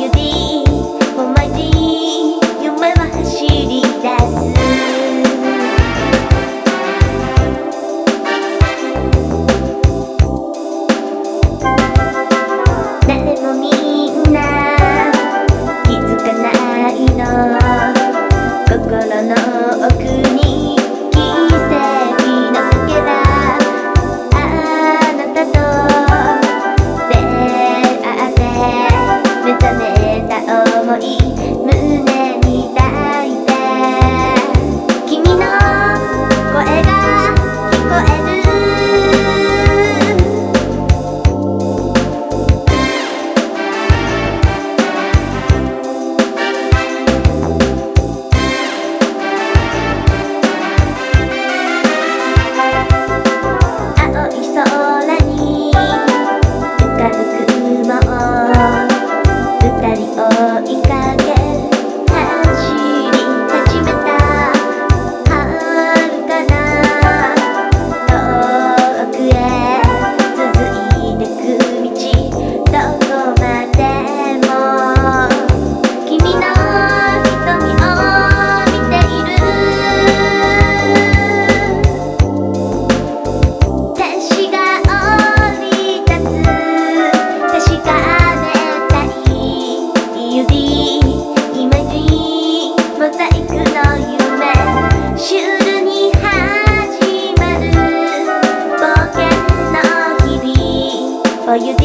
you body, moon. for you